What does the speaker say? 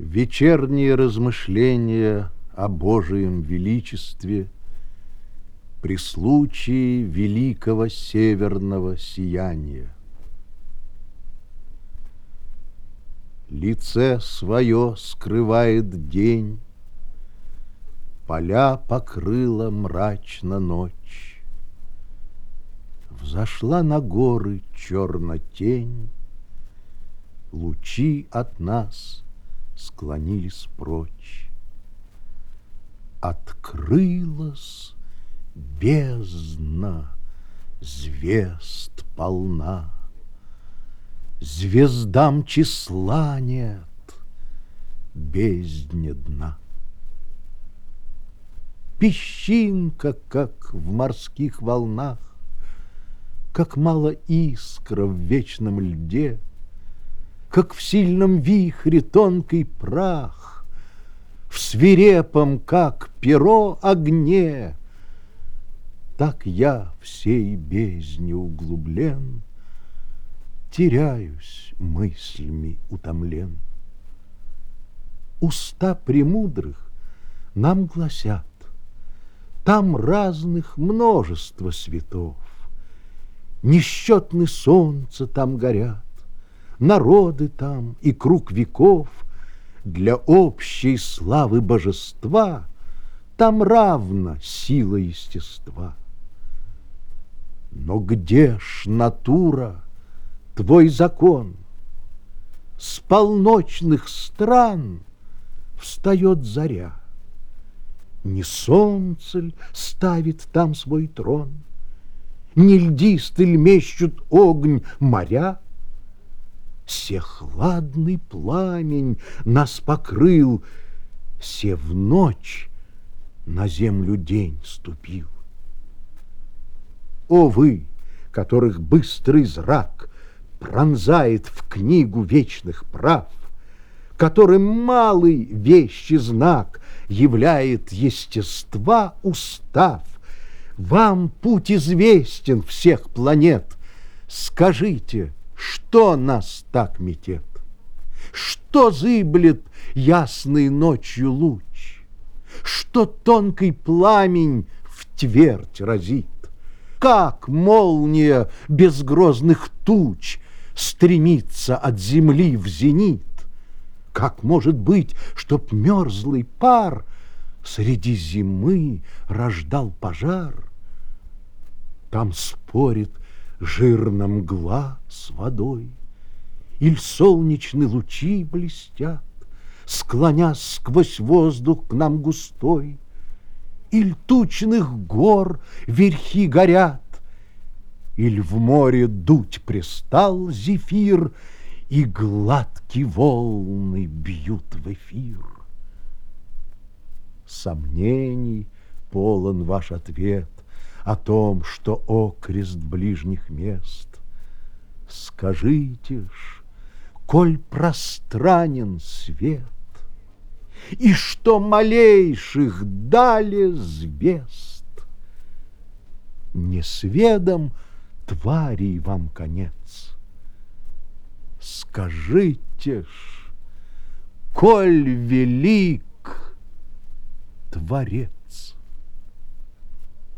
Вечерние размышления о Божием величестве При случае великого северного сияния. Лице свое скрывает день, Поля покрыла мрачно ночь. Взошла на горы черно тень, Лучи от нас склонились прочь. Открылась бездна, звезд полна. Звездам числа нет, бездне дна. Песчинка, как в морских волнах, Как мало искра в вечном льде, Как в сильном вихре тонкий прах, В свирепом, как перо, огне, Так я всей бездне углублен, Теряюсь мыслями утомлен. Уста премудрых нам гласят, Там разных множество светов, Несчетны солнца там горят, Народы там и круг веков Для общей славы божества Там равна сила естества. Но где ж натура — твой закон. С полночных стран встает заря. Не солнце ль ставит там свой трон, Не льдисты ль мещут огонь моря? Се хладный пламень нас покрыл, Се в ночь на землю день ступил. О вы, которых быстрый зрак пронзает в книгу вечных прав, которым малый вещи знак являет естества устав. Вам путь известен всех планет. Скажите, что нас так метет? Что зыблет ясной ночью луч? Что тонкий пламень в твердь разит? Как молния без грозных туч стремится от земли в зенит. Как может быть, чтоб мерзлый пар Среди зимы рождал пожар? Там спорит жирно мгла с водой, Иль солнечные лучи блестят, Склонясь сквозь воздух к нам густой, Иль тучных гор верхи горят, Иль в море дуть пристал зефир, И гладкие волны бьют в эфир. Сомнений полон ваш ответ О том, что окрест ближних мест. Скажите ж, коль пространен свет, И что малейших дали звезд, Не сведом, тварей вам конец. Скажите ж, коль велик Творец.